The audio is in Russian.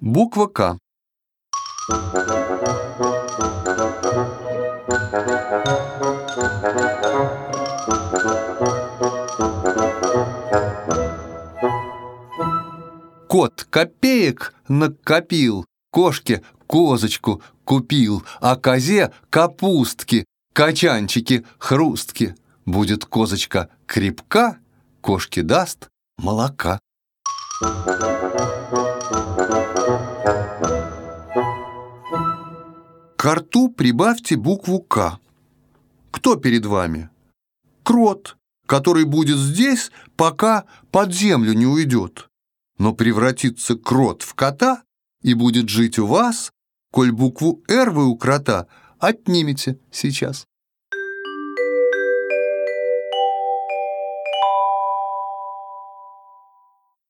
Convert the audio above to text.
Буква К. Кот копеек накопил, кошке козочку купил, а козе капустки, качанчики, хрустки. Будет козочка крепка, кошке даст молока. К рту прибавьте букву «К». Кто перед вами? Крот, который будет здесь, пока под землю не уйдет. Но превратится крот в кота и будет жить у вас, коль букву «Р» вы у крота отнимете сейчас.